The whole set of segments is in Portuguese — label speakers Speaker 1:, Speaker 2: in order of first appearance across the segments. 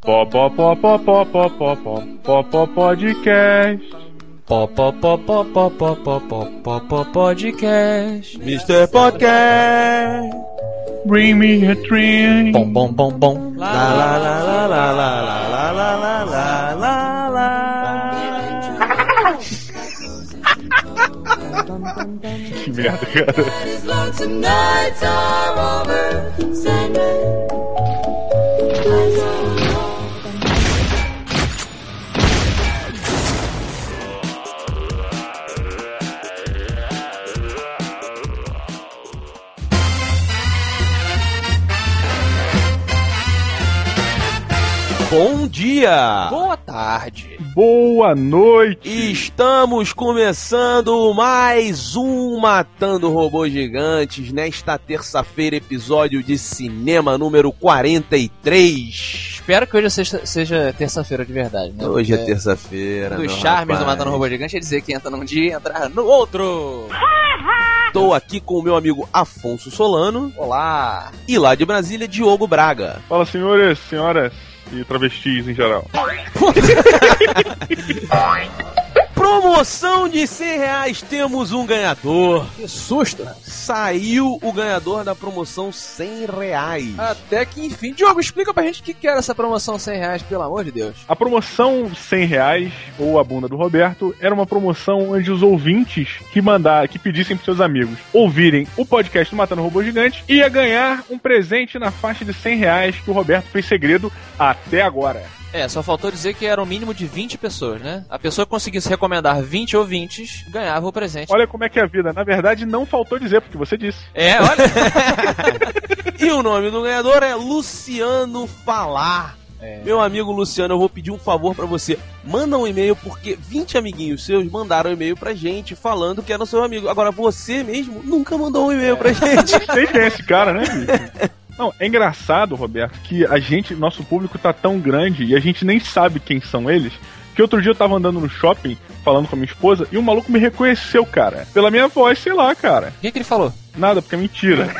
Speaker 1: Pó, pó, pó, pó, pó, pó, pó, pó, pó, pó, podcast.
Speaker 2: Pó, pó, pó, pó, pó, pó, pó, pó, pó, pó, podcast.
Speaker 1: Mr. Podcast. Bring me a drink.
Speaker 2: Bom, bom, bom, bom.
Speaker 1: La la la la la la la la la la la la Que merda, cara.
Speaker 3: Bom dia!
Speaker 2: Boa tarde.
Speaker 1: Boa noite.
Speaker 3: Estamos começando mais um Matando Robôs Gigantes nesta terça-feira, episódio de cinema número 43.
Speaker 2: Espero que hoje seja, seja terça-feira de verdade, né?
Speaker 3: Hoje é terça-feira.
Speaker 2: Um dos charmes do
Speaker 3: rapaz.
Speaker 2: Matando Robô Gigante é dizer que entra num dia e entra no outro.
Speaker 3: Estou aqui com o meu amigo Afonso Solano
Speaker 2: Olá.
Speaker 3: e lá de Brasília, Diogo Braga.
Speaker 1: Fala, senhores, senhoras e travestis em geral.
Speaker 3: Promoção de 100 reais, temos um ganhador.
Speaker 2: Que susto.
Speaker 3: Saiu o ganhador da promoção 100 reais.
Speaker 2: Até que enfim. Diogo, explica pra gente o que que era essa promoção 100 reais, pelo amor de Deus.
Speaker 1: A promoção 100 reais, ou a bunda do Roberto, era uma promoção onde os ouvintes que mandar, que pedissem pros seus amigos ouvirem o podcast do Matando Robô Gigante ia ganhar um presente na faixa de 100 reais que o Roberto fez segredo até agora.
Speaker 2: É, só faltou dizer que era um mínimo de 20 pessoas, né? A pessoa que conseguisse recomendar 20 ouvintes ganhava o presente.
Speaker 1: Olha como é que é a vida. Na verdade, não faltou dizer, porque você disse.
Speaker 2: É, olha.
Speaker 3: E o nome do ganhador é Luciano Falar.
Speaker 2: É.
Speaker 3: Meu amigo Luciano, eu vou pedir um favor pra você. Manda um e-mail, porque 20 amiguinhos seus mandaram um e-mail pra gente falando que era seu amigo. Agora, você mesmo nunca mandou um e-mail pra gente.
Speaker 1: Quem é esse cara, né, bicho? Não, é engraçado, Roberto, que a gente, nosso público tá tão grande e a gente nem sabe quem são eles. Que outro dia eu tava andando no shopping, falando com a minha esposa, e um maluco me reconheceu, cara. Pela minha voz, sei lá, cara.
Speaker 2: O que, que ele falou?
Speaker 1: Nada, porque é mentira.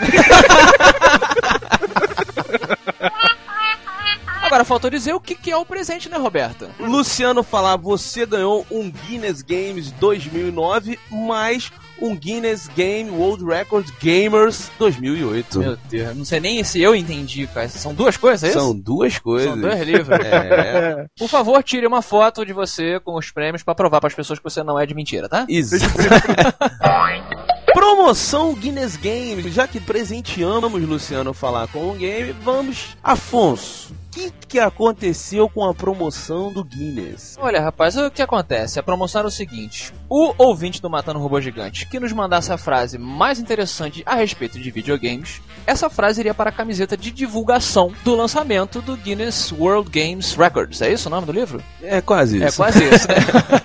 Speaker 2: Agora faltou dizer o que, que é o presente, né, Roberta?
Speaker 3: Luciano Falar, você ganhou um Guinness Games 2009 mais um Guinness Game World Records Gamers 2008.
Speaker 2: Meu Deus, não sei nem se eu entendi, cara. São duas coisas, é isso?
Speaker 3: São duas coisas.
Speaker 2: São dois livros.
Speaker 3: É.
Speaker 2: Por favor, tire uma foto de você com os prêmios pra provar pras pessoas que você não é de mentira, tá?
Speaker 3: Exato. Promoção Guinness Games, já que presenteamos Luciano falar com o game, vamos. Afonso, que, que aconteceu com a promoção do Guinness?
Speaker 2: Olha, rapaz, o que acontece? A promoção era o seguinte: o ouvinte do Matando Robô Gigante que nos mandasse a frase mais interessante a respeito de videogames, essa frase iria para a camiseta de divulgação do lançamento do Guinness World Games Records. É isso o nome do livro?
Speaker 3: É quase
Speaker 2: É
Speaker 3: isso.
Speaker 2: quase isso, né?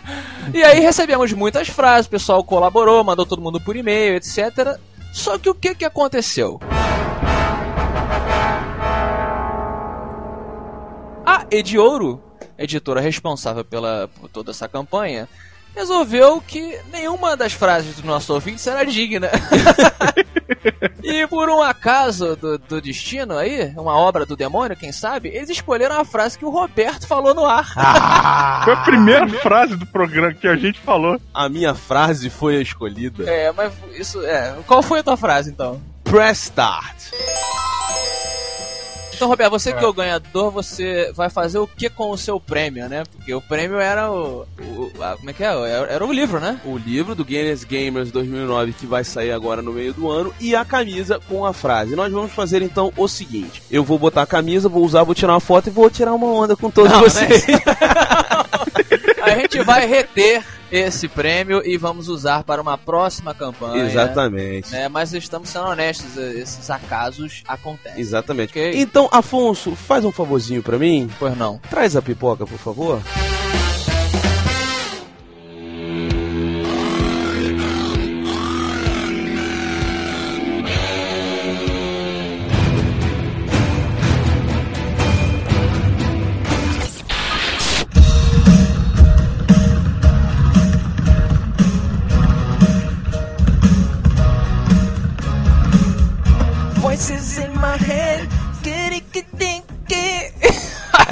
Speaker 2: e aí recebemos muitas frases, o pessoal colaborou, mandou todo mundo por e-mail, etc. Só que o que, que aconteceu? A Ediouro, editora responsável pela, por toda essa campanha, resolveu que nenhuma das frases do nosso ouvinte era digna. e por um acaso do, do destino aí, uma obra do demônio, quem sabe, eles escolheram a frase que o Roberto falou no ar.
Speaker 1: Foi a primeira frase do programa que a gente falou.
Speaker 3: A minha frase foi a escolhida.
Speaker 2: É, mas isso é. Qual foi a tua frase então?
Speaker 3: Press start.
Speaker 2: Então, Roberto, você que é o ganhador, você vai fazer o que com o seu prêmio, né? Porque o prêmio era o. o- a- como é que é? Era, era o livro, né?
Speaker 3: O livro do Guinness Gamers 2009 que vai sair agora no meio do ano e a camisa com a frase. Nós vamos fazer então o seguinte: eu vou botar a camisa, vou usar, vou tirar uma foto e vou tirar uma onda com todos
Speaker 2: Não,
Speaker 3: vocês.
Speaker 2: A gente vai reter esse prêmio e vamos usar para uma próxima campanha.
Speaker 3: Exatamente.
Speaker 2: Né? Mas estamos sendo honestos, esses acasos acontecem.
Speaker 3: Exatamente.
Speaker 2: Ok.
Speaker 3: Então, Afonso, faz um favorzinho pra mim.
Speaker 2: Pois não.
Speaker 3: Traz a pipoca, por favor. head.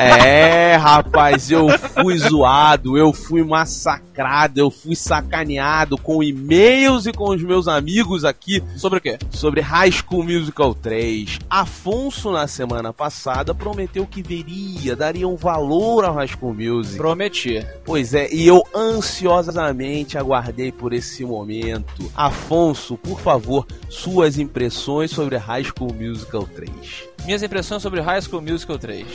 Speaker 3: É, rapaz, eu fui zoado, eu fui massacrado, eu fui sacaneado com e-mails e com os meus amigos aqui
Speaker 2: Sobre o quê?
Speaker 3: sobre High School Musical 3. Afonso, na semana passada, prometeu que veria, daria um valor ao High School Music.
Speaker 2: Prometi.
Speaker 3: Pois é, e eu ansiosamente aguardei por esse momento. Afonso, por favor, suas impressões sobre High School Musical 3.
Speaker 2: Minhas impressões sobre High School Musical 3.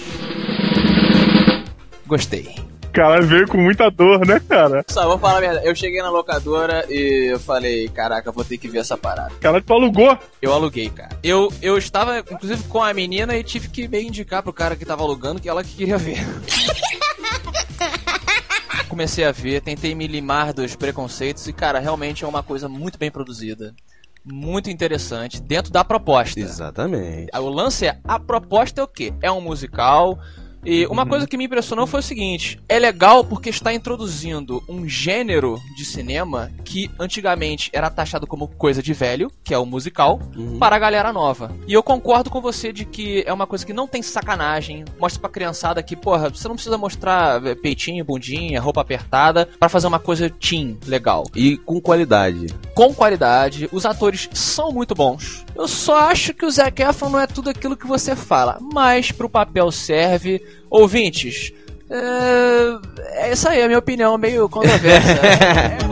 Speaker 2: Gostei.
Speaker 1: Cara, veio com muita dor, né, cara?
Speaker 2: Só, vou falar a verdade. Eu cheguei na locadora e eu falei, caraca, vou ter que ver essa parada.
Speaker 1: Cara, tu alugou.
Speaker 2: Eu aluguei, cara. Eu, eu estava, inclusive, com a menina e tive que meio indicar pro cara que tava alugando que ela que queria ver. Comecei a ver, tentei me limar dos preconceitos e, cara, realmente é uma coisa muito bem produzida. Muito interessante, dentro da proposta.
Speaker 3: Exatamente.
Speaker 2: O lance é, a proposta é o quê? É um musical. E uma coisa que me impressionou foi o seguinte: é legal porque está introduzindo um gênero de cinema que antigamente era taxado como coisa de velho, que é o musical,
Speaker 3: Uhum.
Speaker 2: para a galera nova. E eu concordo com você de que é uma coisa que não tem sacanagem, mostra pra criançada que, porra, você não precisa mostrar eh, peitinho, bundinha, roupa apertada pra fazer uma coisa teen legal
Speaker 3: E com qualidade.
Speaker 2: com qualidade, os atores são muito bons. Eu só acho que o Zac Efron não é tudo aquilo que você fala, mas pro papel serve. Ouvintes, é, é isso aí, a minha opinião meio controversa.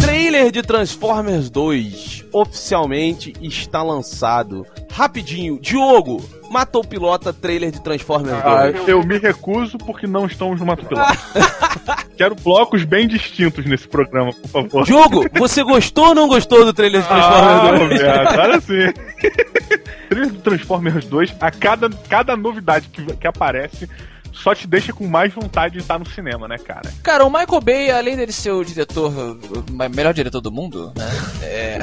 Speaker 3: Trailer de Transformers 2 oficialmente está lançado. Rapidinho, Diogo, matou o pilota trailer de Transformers
Speaker 1: Ah,
Speaker 3: 2.
Speaker 1: eu me recuso porque não estamos no Mato Piloto. Quero blocos bem distintos nesse programa, por favor.
Speaker 3: Diogo, você gostou ou não gostou do trailer de
Speaker 1: Ah,
Speaker 3: Transformers 2?
Speaker 1: Roberto, agora sim. Trailer do Transformers 2, a cada, cada novidade que, que aparece, só te deixa com mais vontade de estar no cinema, né, cara?
Speaker 2: Cara, o Michael Bay, além dele ser o diretor, o melhor diretor do mundo, né? é-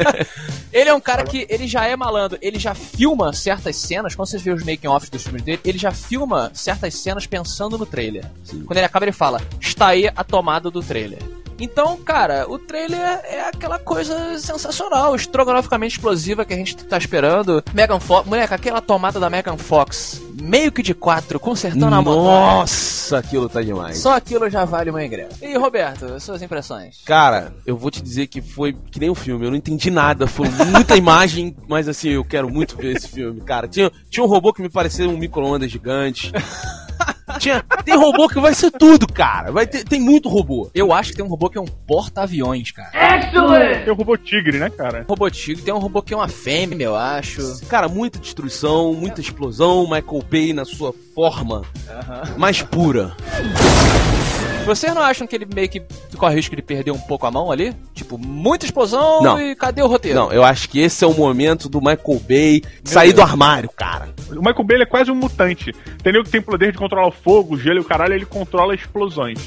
Speaker 2: ele é um cara que ele já é malandro, ele já filma certas cenas, quando você vê os making-offs dos filmes dele, ele já filma certas cenas pensando no trailer. Quando ele acaba, ele fala: está aí a tomada do trailer. Então, cara, o trailer é aquela coisa sensacional, estrogonoficamente explosiva que a gente tá esperando. Megan Fox, moleque, aquela tomada da Megan Fox, meio que de quatro, consertando a moto.
Speaker 3: Nossa, aquilo tá demais.
Speaker 2: Só aquilo já vale uma ingresso. E Roberto, suas impressões?
Speaker 3: Cara, eu vou te dizer que foi que nem um filme, eu não entendi nada, foi muita imagem, mas assim, eu quero muito ver esse filme, cara. Tinha, tinha um robô que me parecia um micro-ondas gigante. Tinha, tem robô que vai ser tudo, cara. Vai ter, tem muito robô.
Speaker 2: Eu acho que tem um robô que é um porta-aviões, cara.
Speaker 1: Tem o robô tigre, né, cara?
Speaker 2: Um robô tigre, tem um robô que é uma fêmea, eu acho.
Speaker 3: Cara, muita destruição, muita explosão, Michael Bay na sua forma mais pura.
Speaker 2: Vocês não acham que ele meio que corre risco de perder um pouco a mão ali? Tipo, muita explosão
Speaker 3: Não.
Speaker 2: e cadê o roteiro?
Speaker 3: Não, eu acho que esse é o momento do Michael Bay sair do armário, cara.
Speaker 1: O Michael Bay ele é quase um mutante. Entendeu? Que tem poder de controlar o fogo, o gelo e o caralho, ele controla explosões.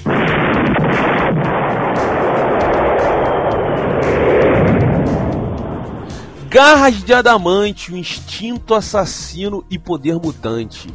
Speaker 3: Garras de adamante, o instinto assassino e poder mutante.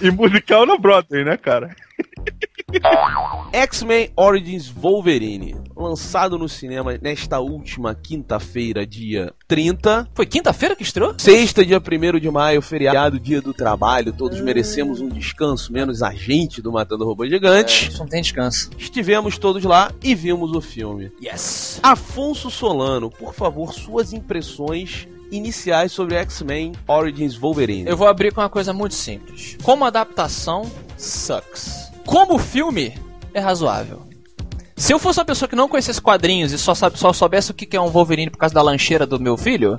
Speaker 1: E musical na Broadway, né, cara?
Speaker 3: X-Men Origins Wolverine, lançado no cinema nesta última quinta-feira, dia 30.
Speaker 2: Foi quinta-feira que estreou?
Speaker 3: Sexta, dia 1 de maio, feriado, dia do trabalho. Todos merecemos um descanso, menos a gente do Matando Robô Gigante.
Speaker 2: Isso não tem descanso.
Speaker 3: Estivemos todos lá e vimos o filme.
Speaker 2: Yes.
Speaker 3: Afonso Solano, por favor, suas impressões iniciais sobre X-Men Origins Wolverine.
Speaker 2: Eu vou abrir com uma coisa muito simples. Como adaptação, sucks. Como filme, é razoável. Se eu fosse uma pessoa que não conhecesse quadrinhos e só, sabe, só soubesse o que é um Wolverine por causa da lancheira do meu filho,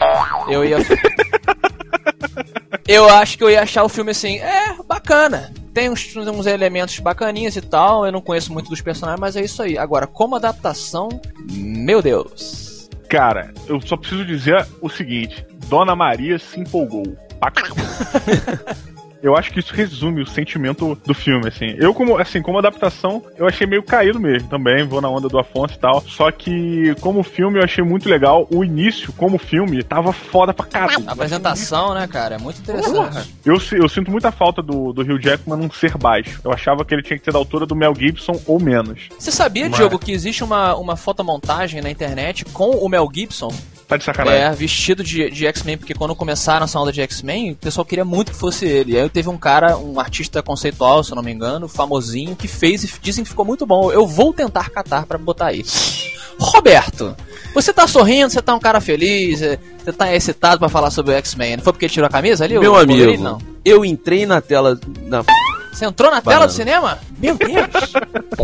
Speaker 2: eu ia. eu acho que eu ia achar o filme assim, é, bacana. Tem uns, uns elementos bacaninhas e tal, eu não conheço muito dos personagens, mas é isso aí. Agora, como adaptação, meu Deus.
Speaker 1: Cara, eu só preciso dizer o seguinte: Dona Maria se empolgou. Eu acho que isso resume o sentimento do filme, assim. Eu, como, assim, como adaptação, eu achei meio caído mesmo também, vou na onda do Afonso e tal. Só que, como filme, eu achei muito legal. O início, como filme, tava foda pra caramba.
Speaker 2: A apresentação, né, cara, é muito interessante.
Speaker 1: Eu, eu sinto muita falta do, do Hugh Jackman não ser baixo. Eu achava que ele tinha que ser da altura do Mel Gibson ou menos.
Speaker 2: Você sabia,
Speaker 1: Mas-
Speaker 2: Diogo, que existe uma, uma fotomontagem na internet com o Mel Gibson
Speaker 1: Tá de sacanagem.
Speaker 2: É, vestido de, de X-Men, porque quando começaram essa onda de X-Men, o pessoal queria muito que fosse ele. Aí teve um cara, um artista conceitual, se eu não me engano, famosinho, que fez e dizem que ficou muito bom. Eu vou tentar catar pra botar aí. Roberto, você tá sorrindo, você tá um cara feliz, é, você tá excitado pra falar sobre o X-Men. Não foi porque ele tirou a camisa ali?
Speaker 3: Meu amigo,
Speaker 2: Não.
Speaker 3: eu entrei na tela. Na...
Speaker 2: Você entrou na tela
Speaker 3: Banana.
Speaker 2: do cinema? Meu Deus!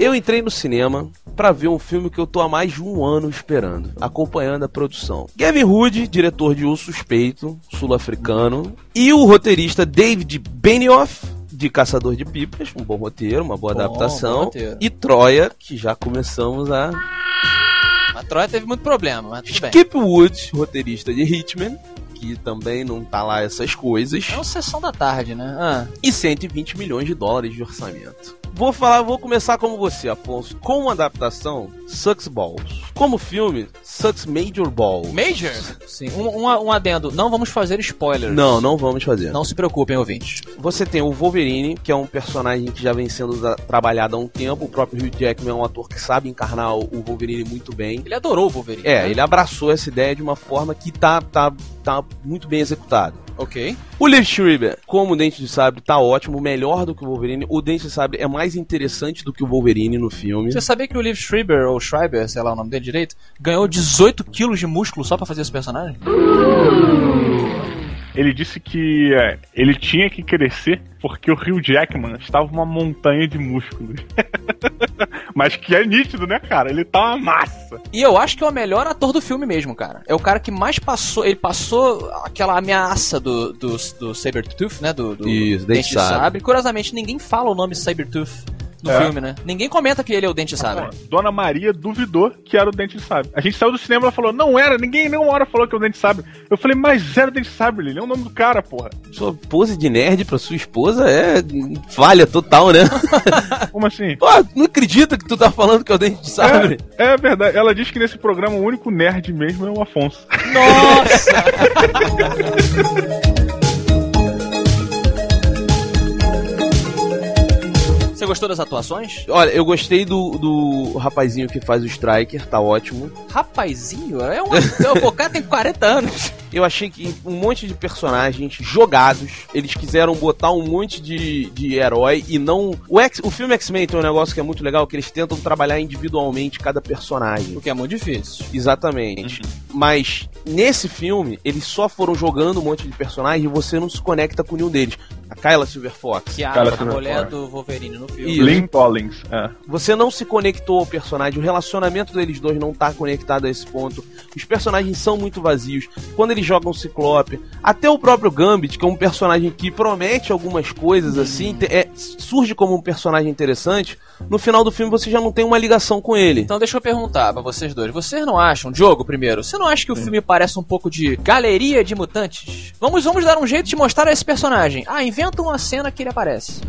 Speaker 3: Eu entrei no cinema pra ver um filme que eu tô há mais de um ano esperando, acompanhando a produção. Gavin Hood, diretor de O Suspeito, sul-africano, e o roteirista David Benioff, de Caçador de Pipas, um bom roteiro, uma boa
Speaker 2: Bom,
Speaker 3: adaptação,
Speaker 2: bom
Speaker 3: e Troia, que já começamos a
Speaker 2: A Troia teve muito problema, mas tudo bem.
Speaker 3: Skip Woods, roteirista de Hitman, que também não tá lá essas coisas.
Speaker 2: É uma sessão da tarde, né? Ah.
Speaker 3: e 120 milhões de dólares de orçamento. Vou falar, vou começar como você, Afonso. Como adaptação, Sucks Balls. Como filme, Sucks Major Balls.
Speaker 2: Major? Sim. Um, um, um adendo. Não vamos fazer spoilers.
Speaker 3: Não, não vamos fazer.
Speaker 2: Não se preocupem, ouvintes.
Speaker 3: Você tem o Wolverine, que é um personagem que já vem sendo da- trabalhado há um tempo. O próprio Hugh Jackman é um ator que sabe encarnar o o Wolverine muito bem.
Speaker 2: Ele adorou o Wolverine.
Speaker 3: É,
Speaker 2: né?
Speaker 3: ele abraçou essa ideia de uma forma que tá, tá, tá muito bem executado.
Speaker 2: Ok.
Speaker 3: O Liv Schreiber, como o Dente de Sabre, tá ótimo, melhor do que o Wolverine. O Dente de Sabre é mais interessante do que o Wolverine no filme.
Speaker 2: Você sabia que o Liv Schreiber, ou Schreiber, sei lá o nome dele direito, ganhou 18 quilos de músculo só pra fazer esse personagem?
Speaker 1: Ele disse que é, ele tinha que crescer porque o Rio Jackman estava uma montanha de músculos. Mas que é nítido, né, cara? Ele tá uma massa.
Speaker 2: E eu acho que é o melhor ator do filme mesmo, cara. É o cara que mais passou. Ele passou aquela ameaça do, do, do Sabertooth, né? Do, do
Speaker 3: Isso, Dente de. Sabre.
Speaker 2: Curiosamente, ninguém fala o nome Sabertooth no
Speaker 1: É.
Speaker 2: filme, né? Ninguém comenta que ele é o Dente de Sabre.
Speaker 1: Dona Maria duvidou que era o Dente de Sabre. A gente saiu do cinema e ela falou, não era, ninguém nenhuma hora falou que é o Dente de Sabre. Eu falei, mas era o Dente de Sabre, ele é o nome do cara, porra.
Speaker 3: Sua pose de nerd pra sua esposa é falha total, né?
Speaker 1: Como assim?
Speaker 3: Pô, não acredita que tu tá falando que é o Dente de Sabre?
Speaker 1: É, é verdade. Ela diz que nesse programa o único nerd mesmo é o Afonso.
Speaker 2: Nossa! gostou das atuações?
Speaker 3: Olha, eu gostei do, do rapazinho que faz o Striker, tá ótimo.
Speaker 2: Rapazinho, é um. é, o cara tem 40 anos.
Speaker 3: Eu achei que um monte de personagens jogados, eles quiseram botar um monte de, de herói e não. O, X, o filme X-Men tem um negócio que é muito legal, que eles tentam trabalhar individualmente cada personagem.
Speaker 2: O que é muito difícil.
Speaker 3: Exatamente. Mas nesse filme, eles só foram jogando um monte de personagens e você não se conecta com nenhum deles. A Kyla Silverfox.
Speaker 2: Que a,
Speaker 1: Cara,
Speaker 2: a
Speaker 1: você não
Speaker 2: mulher do Wolverine no filme.
Speaker 3: Isso.
Speaker 1: Lynn Collins. É.
Speaker 3: Você não se conectou ao personagem, o relacionamento deles dois não tá conectado a esse ponto. Os personagens são muito vazios. Quando eles jogam Ciclope, até o próprio Gambit, que é um personagem que promete algumas coisas assim, te- é, surge como um personagem interessante. No final do filme você já não tem uma ligação com ele.
Speaker 2: Então deixa eu perguntar pra vocês dois. Vocês não acham, Diogo, primeiro, você não acha que o filme parece um pouco de galeria de mutantes? Vamos, vamos dar um jeito de mostrar esse personagem. Ah, inventa uma cena que ele aparece.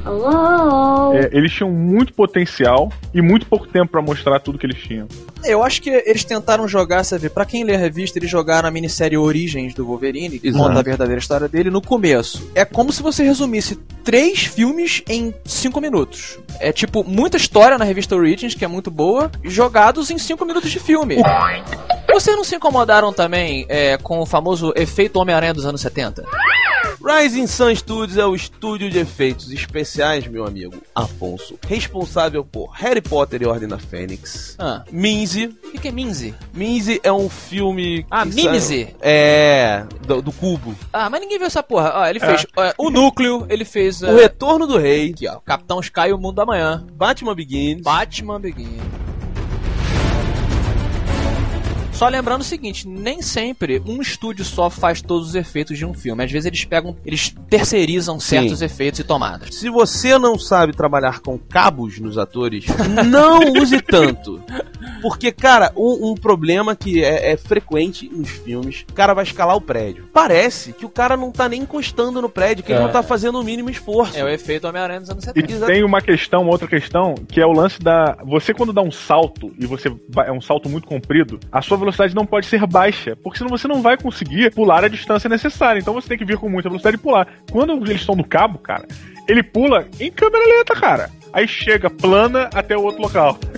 Speaker 1: É, eles tinham muito potencial e muito pouco tempo pra mostrar tudo que eles tinham.
Speaker 2: Eu acho que eles tentaram jogar, você vê, pra quem lê a revista, eles jogaram a minissérie Origens do Wolverine, que
Speaker 3: Exato.
Speaker 2: conta a verdadeira história dele, no começo. É como se você resumisse três filmes em cinco minutos. É tipo, muita história na revista Origins, que é muito boa, jogados em cinco minutos de filme. Vocês não se incomodaram também é, com o famoso efeito Homem-Aranha dos anos 70?
Speaker 3: Rising Sun Studios é o estúdio de efeitos especiais, meu amigo Afonso, responsável por Harry Potter e Ordem da Fênix.
Speaker 2: Ah,
Speaker 3: Minzy.
Speaker 2: o que, que é Minzy?
Speaker 3: Minzy é um filme.
Speaker 2: Ah,
Speaker 3: que
Speaker 2: Mimsy.
Speaker 3: É, do, do Cubo.
Speaker 2: Ah, mas ninguém viu essa porra. Ó, ele fez ó, o Núcleo, ele fez...
Speaker 3: O
Speaker 2: é,
Speaker 3: Retorno do Rei.
Speaker 2: aqui, ó, Capitão Sky e o Mundo da Manhã.
Speaker 3: Batman Begins.
Speaker 2: Batman Begins. Só lembrando o seguinte, nem sempre um estúdio só faz todos os efeitos de um filme. Às vezes eles pegam, eles terceirizam certos efeitos e tomadas.
Speaker 3: Se você não sabe trabalhar com cabos nos atores, não use tanto. Porque, cara, um, um problema que é, é frequente nos filmes, o cara vai escalar o prédio. Parece que o cara não tá nem encostando no prédio, que ele
Speaker 1: É.
Speaker 3: não tá fazendo o mínimo esforço.
Speaker 2: É o efeito Homem-Aranha dos anos
Speaker 1: E
Speaker 2: 70.
Speaker 3: Exato.
Speaker 1: tem uma questão, uma outra questão, que é o lance da. Você, quando dá um salto, e você vai- é um salto muito comprido, a sua velocidade não pode ser baixa, porque senão você não vai conseguir pular a distância necessária. Então você tem que vir com muita velocidade e pular. Quando eles estão no cabo, cara, ele pula em câmera lenta, cara. Aí chega, plana até o outro local.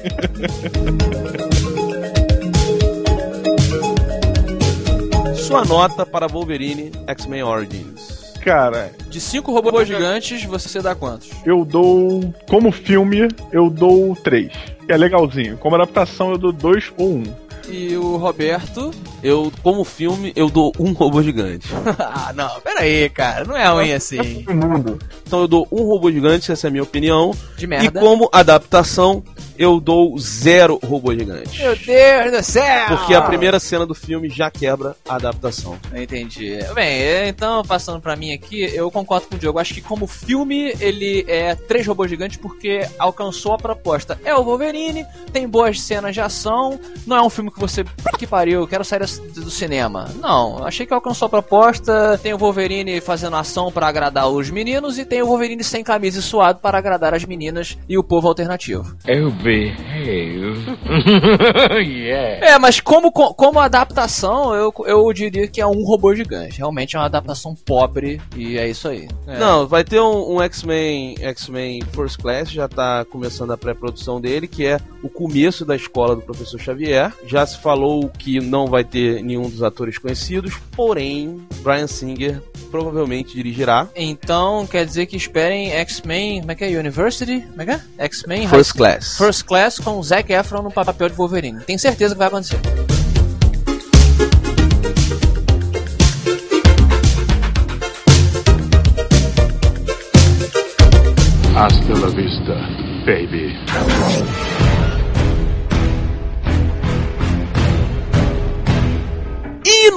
Speaker 3: sua nota para Wolverine X-Men Origins.
Speaker 1: Cara,
Speaker 2: De cinco robôs gigantes, você dá quantos?
Speaker 1: eu dou. Como filme, eu dou 3. Que é legalzinho. Como adaptação, eu dou 2 ou 1.
Speaker 2: E o Roberto?
Speaker 3: Eu, como filme, eu dou um robô gigante.
Speaker 2: ah, não, pera aí, cara. Não é ruim assim.
Speaker 3: Então eu dou um robô gigante, essa é a minha opinião.
Speaker 2: De
Speaker 3: E
Speaker 2: merda.
Speaker 3: como adaptação, eu dou zero robô gigante.
Speaker 2: Meu Deus do céu!
Speaker 3: Porque a primeira cena do filme já quebra a adaptação.
Speaker 2: Entendi. Bem, então, passando pra mim aqui, eu concordo com o Diogo. Acho que como filme, ele é três robôs gigantes porque alcançou a proposta. É o Wolverine, tem boas cenas de ação, não é um filme que você, "Puta que pariu, eu quero sair do cinema. Não, achei que alcançou a proposta. Tem o Wolverine fazendo ação pra agradar os meninos e tem o Wolverine sem camisa e suado para agradar as meninas e o povo alternativo.
Speaker 4: Oh, behave. yeah.
Speaker 2: É, mas como, co- como adaptação, eu, eu diria que é um robô gigante. Realmente é uma adaptação pobre e é isso aí. É.
Speaker 3: Não, vai ter um, um X-Men X-Men First Class, já tá começando a pré-produção dele, que é o começo da escola do professor Xavier. Já se falou que não vai ter nenhum dos atores conhecidos, porém, Brian Singer provavelmente dirigirá
Speaker 2: Então quer dizer que esperem X-Men. Como é que é? University? Como é que é? X-Men
Speaker 3: First Class.
Speaker 2: First Class com o Zac Efron no papel de Wolverine. Tenho certeza que vai acontecer.
Speaker 4: Hasta la vista, baby.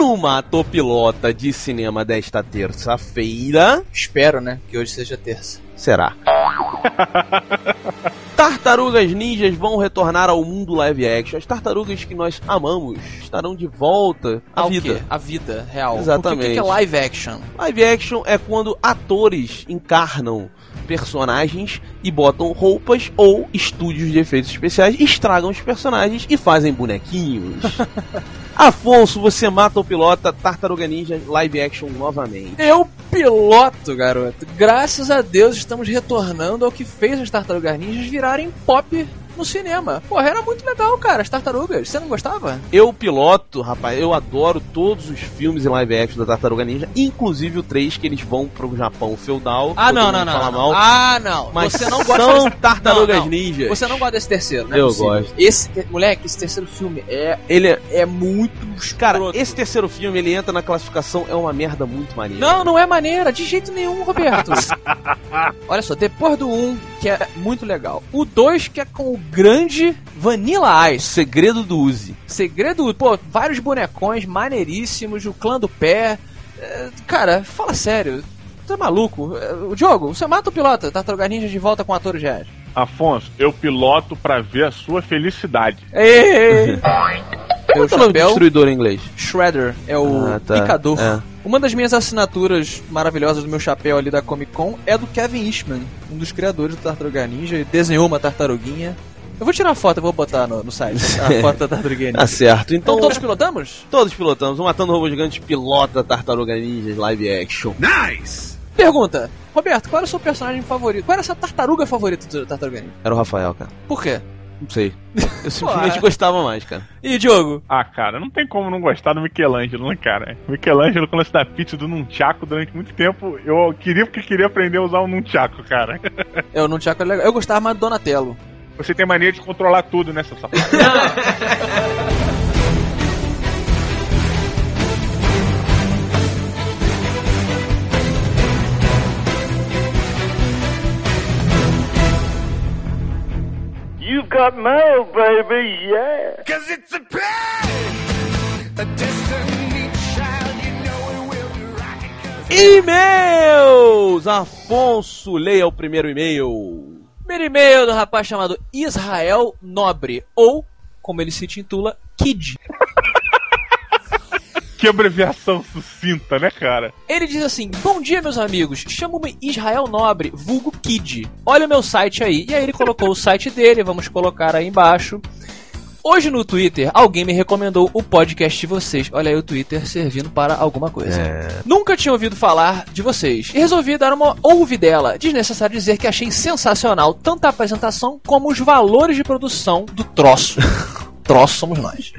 Speaker 3: No Matopilota de cinema desta terça-feira,
Speaker 2: Espero, né? Que hoje seja terça.
Speaker 3: será. Tartarugas Ninjas vão retornar ao mundo live action. As tartarugas que nós amamos estarão de volta à
Speaker 2: Ah, o
Speaker 3: vida.
Speaker 2: quê? A vida real.
Speaker 3: Exatamente.
Speaker 2: Porque o que é live action?
Speaker 3: Live action é quando atores encarnam personagens e botam roupas ou estúdios de efeitos especiais estragam os personagens e fazem bonequinhos. Afonso, você mata o pilota Tartaruga Ninja live action novamente.
Speaker 2: Eu piloto, garoto. Graças a Deus estamos retornando ao que fez as Tartarugas Ninjas virarem pop no cinema. Porra, era muito legal, cara, as tartarugas. Você não gostava?
Speaker 3: Eu piloto, rapaz, eu adoro todos os filmes em live action da Tartaruga Ninja, inclusive o 3 que eles vão pro Japão feudal.
Speaker 2: Ah, não, não, não. não. Ah, não.
Speaker 3: Mas
Speaker 2: você não gosta
Speaker 3: são
Speaker 2: desse-
Speaker 3: tartarugas
Speaker 2: Não, não.
Speaker 3: ninjas.
Speaker 2: Você não gosta desse terceiro, né?
Speaker 3: Eu gosto.
Speaker 2: Esse, moleque, esse terceiro filme é,
Speaker 3: Ele é.
Speaker 2: é muito
Speaker 3: Cara,
Speaker 2: escroto.
Speaker 3: esse terceiro filme ele entra na classificação, é uma merda muito maneira.
Speaker 2: Não, não é maneira, de jeito nenhum, Roberto. Olha só, depois do 1, que é muito legal. O 2, que é com o grande Vanilla Ice.
Speaker 3: Segredo do Uzi.
Speaker 2: Segredo, pô, vários bonecões maneiríssimos, o clã do pé. É, cara, fala sério. Você é maluco? É, O Diogo, você mata o pilota, Tartaruga Ninja de volta com atores reais.
Speaker 1: Afonso, eu piloto pra ver a sua felicidade.
Speaker 2: Ei! Teu
Speaker 3: Qual é o nome do
Speaker 2: chapéu,
Speaker 3: destruidor em inglês?
Speaker 2: Shredder, é o
Speaker 3: Ah, tá.
Speaker 2: picador.
Speaker 3: É.
Speaker 2: Uma das minhas assinaturas maravilhosas do meu chapéu ali da Comic Con é do Kevin Eastman, um dos criadores do Tartaruga Ninja. Ele desenhou uma tartaruguinha. Eu vou tirar a foto, eu vou botar no, no site. A foto da tartaruguinha.
Speaker 3: Tá certo. Então,
Speaker 2: Então todos pilotamos?
Speaker 3: todos pilotamos. O Matando Robô Gigante pilota Tartaruga Ninja live action.
Speaker 2: Pergunta, Roberto, qual era o seu personagem favorito? Qual era a sua tartaruga favorita do Tartaruga Ninja?
Speaker 3: Era o Rafael, cara.
Speaker 2: Por quê?
Speaker 3: Não sei. Eu simplesmente
Speaker 2: Ué.
Speaker 3: gostava mais, cara.
Speaker 2: E Diogo?
Speaker 1: Ah, cara, não tem como não gostar do Michelangelo, né, cara? Michelangelo, quando você dá pizza do Nunchaku durante muito tempo, eu queria porque queria aprender a usar o Nunchaku, cara.
Speaker 2: Eu não tinha legal. Eu gostava mais do Donatello.
Speaker 1: Você tem mania de controlar tudo, né, seu sapato?
Speaker 4: got mail, baby, yeah.
Speaker 5: Cause it's a pain, a destiny child, you know it will be right.
Speaker 3: E-mails! Afonso, leia o primeiro e-mail.
Speaker 2: Primeiro e-mail do rapaz chamado Israel Nobre, ou, como ele se intitula, Kid.
Speaker 1: Que abreviação sucinta, né, cara?
Speaker 2: Ele diz assim: Bom dia, meus amigos. Chamo-me Israel Nobre, vulgo Kid. Olha o meu site aí. E aí ele colocou o site dele, vamos colocar aí embaixo. Hoje no Twitter, alguém me recomendou o podcast de vocês. Olha aí o Twitter servindo para alguma coisa. Nunca tinha ouvido falar de vocês. E resolvi dar uma ouvidela. Desnecessário dizer que achei sensacional tanto a apresentação como os valores de produção do troço. troço somos nós.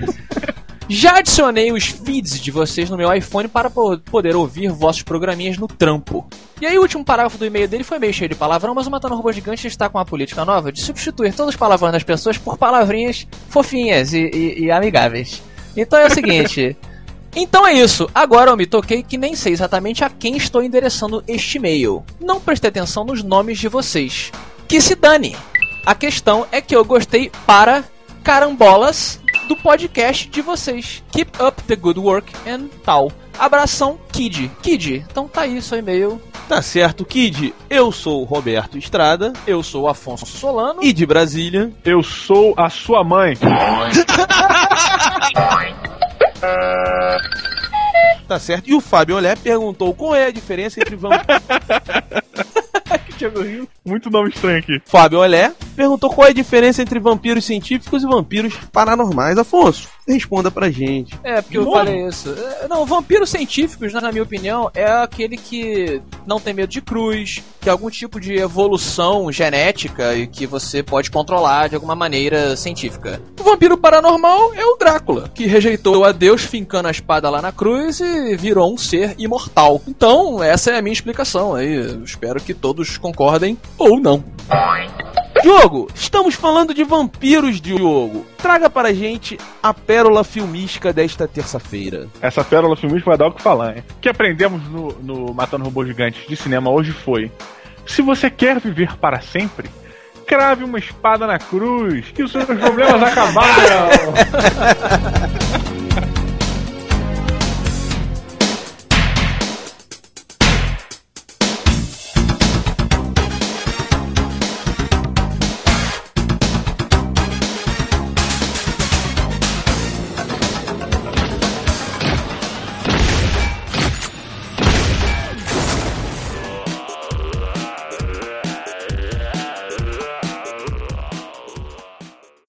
Speaker 2: Já adicionei os feeds de vocês no meu iPhone para po- poder ouvir vossos programinhas no trampo. E aí o último parágrafo do e-mail dele foi meio cheio de palavrão, mas o Matando Robô Gigante está com uma política nova de substituir todos os palavrões das pessoas por palavrinhas fofinhas e, e- e amigáveis. Então é o seguinte... Então é isso. Agora eu me toquei que nem sei exatamente a quem estou endereçando este e-mail. Não prestei atenção nos nomes de vocês. Que se dane. A questão é que eu gostei para carambolas do podcast de vocês. Keep up the good work and tal. Abração, Kid. Kid, então tá aí seu e-mail.
Speaker 3: Tá certo, Kid. Eu sou o Roberto Estrada
Speaker 2: Eu sou o Afonso Solano.
Speaker 3: e de Brasília.
Speaker 1: Eu sou a sua mãe.
Speaker 3: Tá certo. E o Fábio Olé perguntou qual é a diferença entre vampiros.
Speaker 1: Muito nome estranho aqui.
Speaker 3: Fábio Olé perguntou qual é a diferença entre vampiros científicos e vampiros paranormais. Afonso, responda pra gente.
Speaker 2: É, porque eu
Speaker 1: Novo?
Speaker 2: falei isso. É, Não, vampiros científicos, na minha opinião, é aquele que não tem medo de cruz, que é algum tipo de evolução genética e que você pode controlar de alguma maneira científica. O vampiro paranormal é o Drácula, que rejeitou a Deus fincando a espada lá na cruz e virou um ser imortal. Então, essa é a minha explicação aí. Eu espero que todos concordem ou não.
Speaker 3: Diogo, estamos falando de vampiros, Diogo. Traga para a gente a pérola filmística desta terça-feira.
Speaker 1: Essa pérola filmística vai dar o que falar, hein? O que aprendemos no, no Matando Robôs Gigantes de cinema hoje foi: se você quer viver para sempre, crave uma espada na cruz, que os seus problemas acabaram.